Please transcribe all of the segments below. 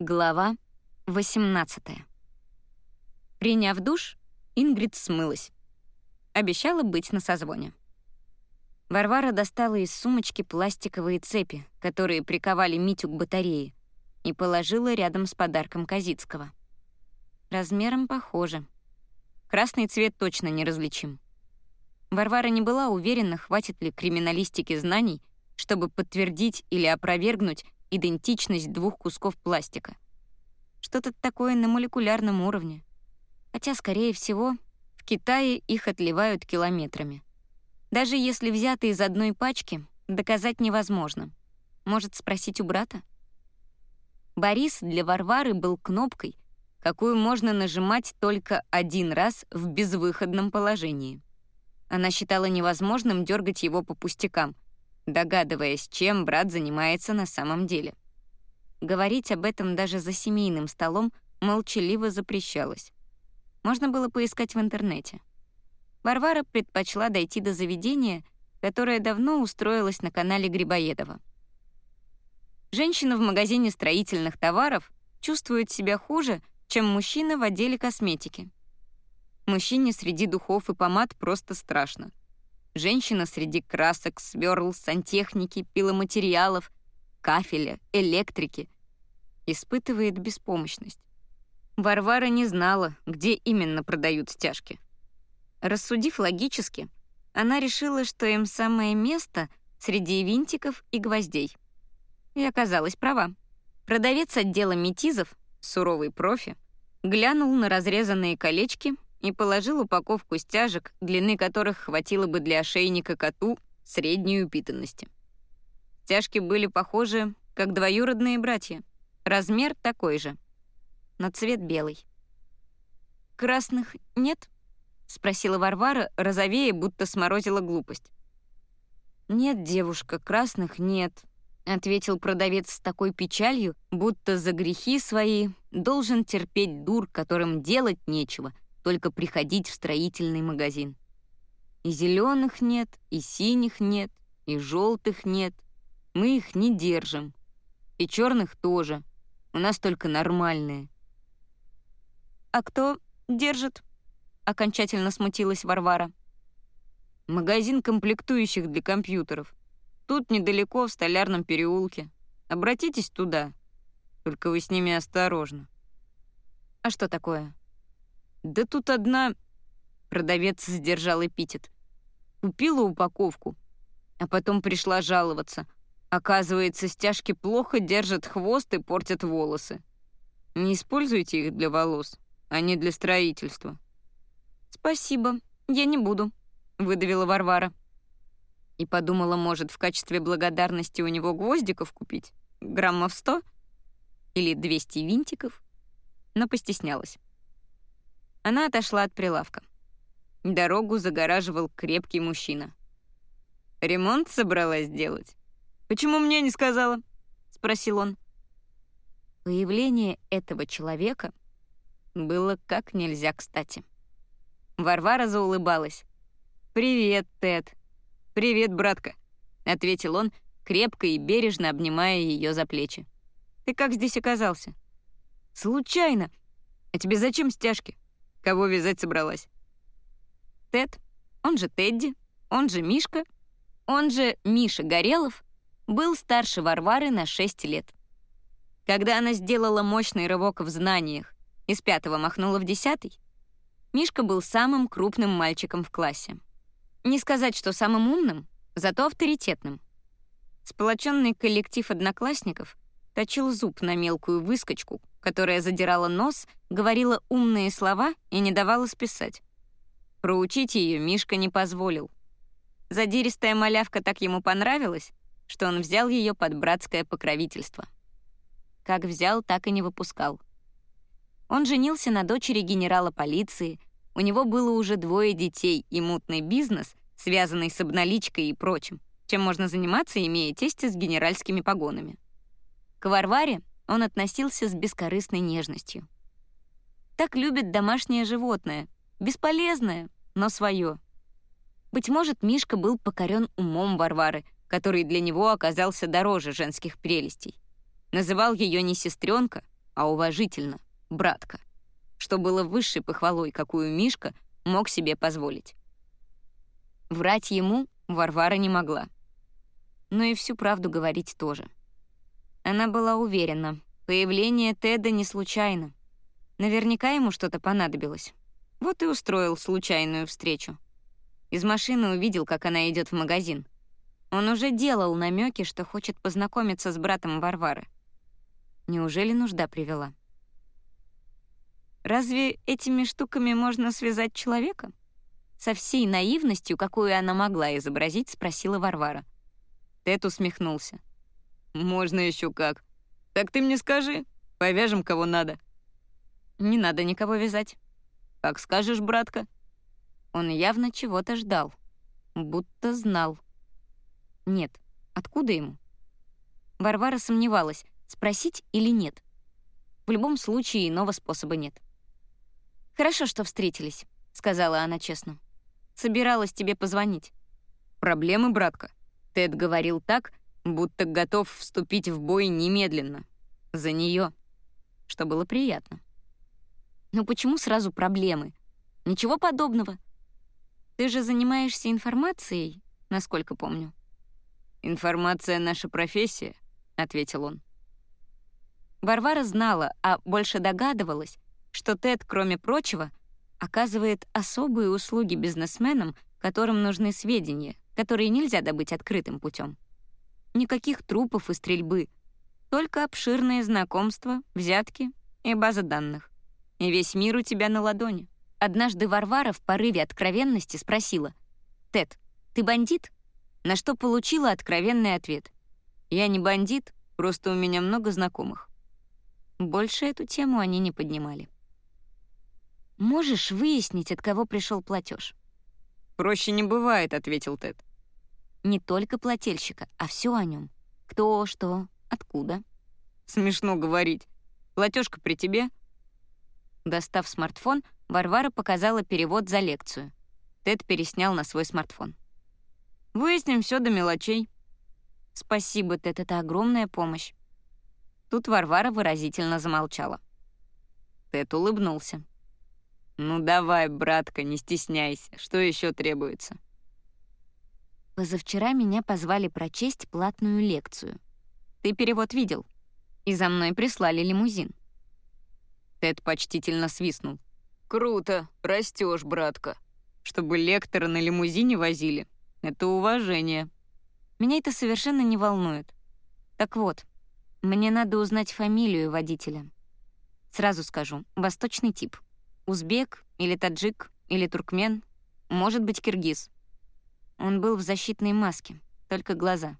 Глава 18 Приняв душ, Ингрид смылась. Обещала быть на созвоне. Варвара достала из сумочки пластиковые цепи, которые приковали Митю к батарее, и положила рядом с подарком Казицкого. Размером похоже. Красный цвет точно не различим. Варвара не была уверена, хватит ли криминалистики знаний, чтобы подтвердить или опровергнуть идентичность двух кусков пластика. Что-то такое на молекулярном уровне. Хотя, скорее всего, в Китае их отливают километрами. Даже если взяты из одной пачки, доказать невозможно. Может, спросить у брата? Борис для Варвары был кнопкой, какую можно нажимать только один раз в безвыходном положении. Она считала невозможным дергать его по пустякам — догадываясь, чем брат занимается на самом деле. Говорить об этом даже за семейным столом молчаливо запрещалось. Можно было поискать в интернете. Варвара предпочла дойти до заведения, которое давно устроилось на канале Грибоедова. Женщина в магазине строительных товаров чувствует себя хуже, чем мужчина в отделе косметики. Мужчине среди духов и помад просто страшно. Женщина среди красок, сверл, сантехники, пиломатериалов, кафеля, электрики. Испытывает беспомощность. Варвара не знала, где именно продают стяжки. Рассудив логически, она решила, что им самое место среди винтиков и гвоздей. И оказалась права. Продавец отдела метизов, суровый профи, глянул на разрезанные колечки и положил упаковку стяжек, длины которых хватило бы для ошейника коту средней упитанности. Стяжки были похожи, как двоюродные братья. Размер такой же, но цвет белый. «Красных нет?» — спросила Варвара, розовея, будто сморозила глупость. «Нет, девушка, красных нет», — ответил продавец с такой печалью, будто за грехи свои должен терпеть дур, которым делать нечего — только приходить в строительный магазин. И зеленых нет, и синих нет, и желтых нет. Мы их не держим. И черных тоже. У нас только нормальные. «А кто держит?» — окончательно смутилась Варвара. «Магазин комплектующих для компьютеров. Тут недалеко, в Столярном переулке. Обратитесь туда. Только вы с ними осторожно». «А что такое?» «Да тут одна...» Продавец сдержал эпитет. Купила упаковку, а потом пришла жаловаться. Оказывается, стяжки плохо держат хвост и портят волосы. Не используйте их для волос, а не для строительства. «Спасибо, я не буду», — выдавила Варвара. И подумала, может, в качестве благодарности у него гвоздиков купить? Граммов сто? Или двести винтиков? Но постеснялась. Она отошла от прилавка. Дорогу загораживал крепкий мужчина. «Ремонт собралась делать? Почему мне не сказала?» — спросил он. Появление этого человека было как нельзя кстати. Варвара заулыбалась. «Привет, Тед». «Привет, братка», — ответил он, крепко и бережно обнимая ее за плечи. «Ты как здесь оказался?» «Случайно. А тебе зачем стяжки?» Кого вязать собралась? Тед, он же Тедди, он же Мишка, он же Миша Горелов, был старше Варвары на 6 лет. Когда она сделала мощный рывок в знаниях и с пятого махнула в десятый, Мишка был самым крупным мальчиком в классе. Не сказать, что самым умным, зато авторитетным. Сплоченный коллектив одноклассников точил зуб на мелкую выскочку, которая задирала нос, говорила умные слова и не давала списать. Проучить ее Мишка не позволил. Задиристая малявка так ему понравилась, что он взял ее под братское покровительство. Как взял, так и не выпускал. Он женился на дочери генерала полиции, у него было уже двое детей и мутный бизнес, связанный с обналичкой и прочим, чем можно заниматься, имея тестя с генеральскими погонами. К Варваре он относился с бескорыстной нежностью. Так любит домашнее животное, бесполезное, но свое. Быть может, Мишка был покорен умом Варвары, который для него оказался дороже женских прелестей. Называл ее не сестренка, а уважительно, братка, что было высшей похвалой, какую Мишка мог себе позволить. Врать ему Варвара не могла. Но и всю правду говорить тоже. Она была уверена, появление Теда не случайно. Наверняка ему что-то понадобилось. Вот и устроил случайную встречу. Из машины увидел, как она идет в магазин. Он уже делал намеки, что хочет познакомиться с братом Варвары. Неужели нужда привела? Разве этими штуками можно связать человека? Со всей наивностью, какую она могла изобразить, спросила Варвара. Тед усмехнулся. «Можно еще как. Так ты мне скажи, повяжем кого надо». «Не надо никого вязать». «Как скажешь, братка». Он явно чего-то ждал, будто знал. Нет, откуда ему? Варвара сомневалась, спросить или нет. В любом случае, иного способа нет. «Хорошо, что встретились», — сказала она честно. «Собиралась тебе позвонить». «Проблемы, братка?» Тед говорил так, будто готов вступить в бой немедленно. За нее, что было приятно. «Ну почему сразу проблемы? Ничего подобного. Ты же занимаешься информацией, насколько помню». «Информация — наша профессия», — ответил он. Варвара знала, а больше догадывалась, что Тед, кроме прочего, оказывает особые услуги бизнесменам, которым нужны сведения, которые нельзя добыть открытым путем. Никаких трупов и стрельбы, только обширные знакомства, взятки и база данных. И весь мир у тебя на ладони. Однажды Варвара в порыве откровенности спросила, «Тед, ты бандит?» На что получила откровенный ответ. «Я не бандит, просто у меня много знакомых». Больше эту тему они не поднимали. «Можешь выяснить, от кого пришел платеж?» «Проще не бывает», — ответил Тед. «Не только плательщика, а все о нем. Кто, что, откуда». «Смешно говорить. Платежка при тебе?» Достав смартфон, Варвара показала перевод за лекцию. Тед переснял на свой смартфон. «Выясним все до мелочей». «Спасибо, Тед, это огромная помощь». Тут Варвара выразительно замолчала. Тед улыбнулся. «Ну давай, братка, не стесняйся. Что еще требуется?» Позавчера меня позвали прочесть платную лекцию. Ты перевод видел? И за мной прислали лимузин. Тед почтительно свистнул. «Круто, растешь, братка. Чтобы лектора на лимузине возили, это уважение». Меня это совершенно не волнует. Так вот, мне надо узнать фамилию водителя. Сразу скажу, восточный тип — Узбек или таджик или туркмен, может быть, киргиз. Он был в защитной маске, только глаза.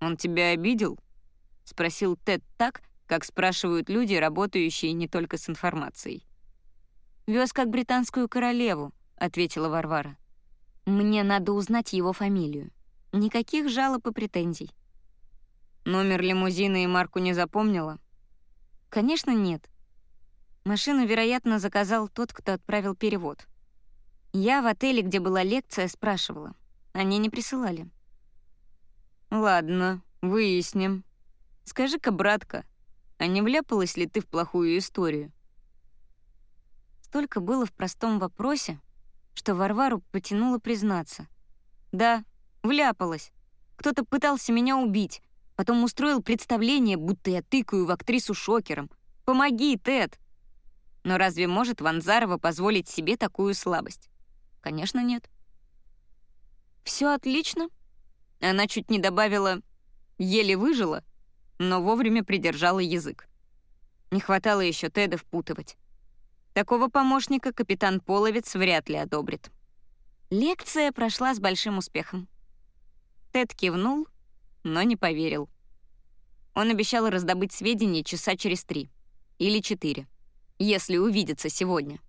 «Он тебя обидел?» — спросил Тед так, как спрашивают люди, работающие не только с информацией. «Вез как британскую королеву», — ответила Варвара. «Мне надо узнать его фамилию. Никаких жалоб и претензий». «Номер лимузина и марку не запомнила?» «Конечно, нет. Машину, вероятно, заказал тот, кто отправил перевод. Я в отеле, где была лекция, спрашивала. Они не присылали. «Ладно, выясним. Скажи-ка, братка, а не вляпалась ли ты в плохую историю?» Столько было в простом вопросе, что Варвару потянуло признаться. «Да, вляпалась. Кто-то пытался меня убить, потом устроил представление, будто я тыкаю в актрису шокером. Помоги, Тед!» Но разве может Ванзарова позволить себе такую слабость? Конечно, нет. Все отлично. Она чуть не добавила «еле выжила», но вовремя придержала язык. Не хватало еще Теда впутывать. Такого помощника капитан Половец вряд ли одобрит. Лекция прошла с большим успехом. Тед кивнул, но не поверил. Он обещал раздобыть сведения часа через три или четыре если увидятся сегодня.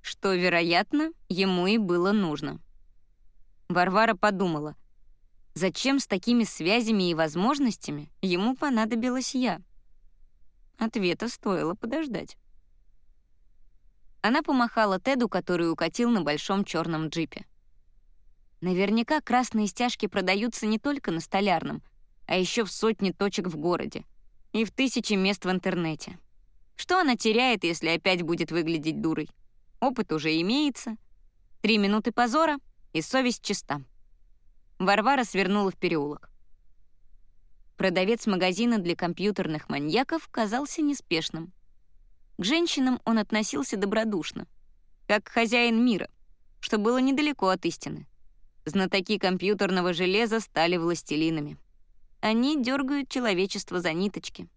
Что, вероятно, ему и было нужно. Варвара подумала, зачем с такими связями и возможностями ему понадобилась я? Ответа стоило подождать. Она помахала Теду, который укатил на большом черном джипе. Наверняка красные стяжки продаются не только на столярном, а еще в сотне точек в городе и в тысячи мест в интернете. Что она теряет, если опять будет выглядеть дурой? Опыт уже имеется. Три минуты позора, и совесть чиста. Варвара свернула в переулок. Продавец магазина для компьютерных маньяков казался неспешным. К женщинам он относился добродушно, как хозяин мира, что было недалеко от истины. Знатоки компьютерного железа стали властелинами. Они дергают человечество за ниточки,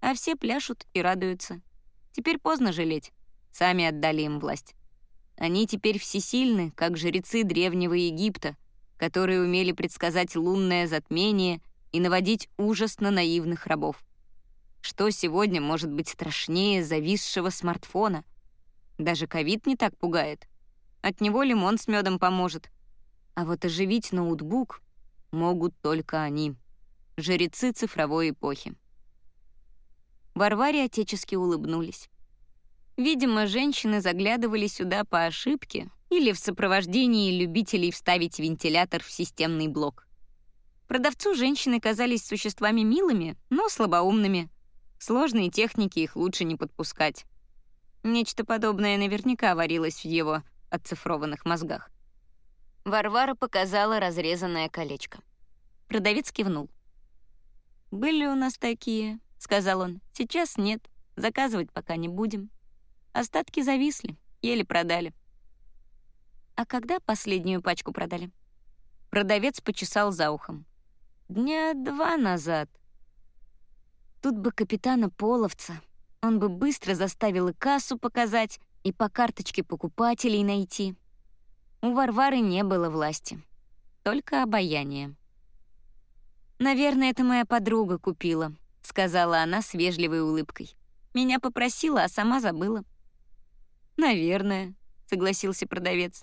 а все пляшут и радуются. Теперь поздно жалеть, сами отдали им власть. Они теперь всесильны, как жрецы древнего Египта, которые умели предсказать лунное затмение и наводить ужас на наивных рабов. Что сегодня может быть страшнее зависшего смартфона? Даже ковид не так пугает. От него лимон с медом поможет. А вот оживить ноутбук могут только они, жрецы цифровой эпохи. Варваре отечески улыбнулись. Видимо, женщины заглядывали сюда по ошибке или в сопровождении любителей вставить вентилятор в системный блок. Продавцу женщины казались существами милыми, но слабоумными. Сложные техники их лучше не подпускать. Нечто подобное наверняка варилось в его оцифрованных мозгах. Варвара показала разрезанное колечко. Продавец кивнул. «Были у нас такие», — сказал он. «Сейчас нет. Заказывать пока не будем. Остатки зависли, еле продали». «А когда последнюю пачку продали?» Продавец почесал за ухом. «Дня два назад», Тут бы капитана Половца. Он бы быстро заставил и кассу показать, и по карточке покупателей найти. У Варвары не было власти. Только обаяние. «Наверное, это моя подруга купила», — сказала она с вежливой улыбкой. «Меня попросила, а сама забыла». «Наверное», — согласился продавец.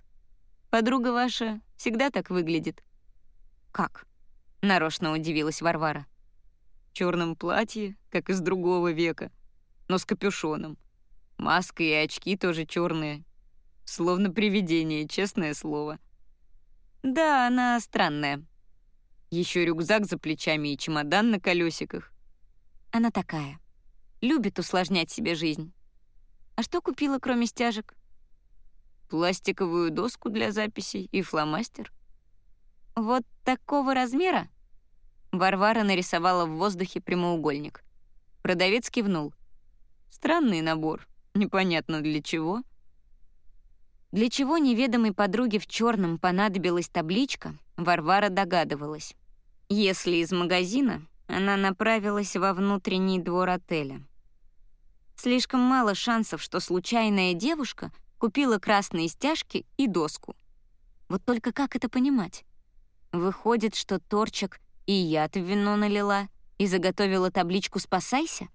«Подруга ваша всегда так выглядит». «Как?» — нарочно удивилась Варвара черном платье, как из другого века, но с капюшоном. Маска и очки тоже черные. Словно привидение, честное слово. Да, она странная. Еще рюкзак за плечами и чемодан на колесиках. Она такая. Любит усложнять себе жизнь. А что купила, кроме стяжек? Пластиковую доску для записей и фломастер. Вот такого размера? Варвара нарисовала в воздухе прямоугольник. Продавец кивнул. Странный набор. Непонятно для чего. Для чего неведомой подруге в черном понадобилась табличка, Варвара догадывалась. Если из магазина, она направилась во внутренний двор отеля. Слишком мало шансов, что случайная девушка купила красные стяжки и доску. Вот только как это понимать? Выходит, что Торчак и яд в вино налила, и заготовила табличку «Спасайся»?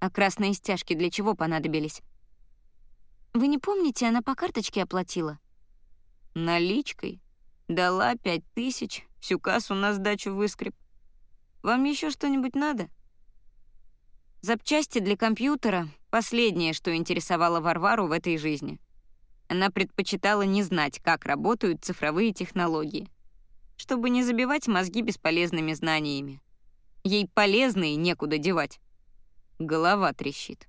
А красные стяжки для чего понадобились? Вы не помните, она по карточке оплатила? Наличкой. Дала пять тысяч, всю кассу на сдачу выскреб. Вам еще что-нибудь надо? Запчасти для компьютера — последнее, что интересовало Варвару в этой жизни. Она предпочитала не знать, как работают цифровые технологии чтобы не забивать мозги бесполезными знаниями. Ей полезные некуда девать. Голова трещит.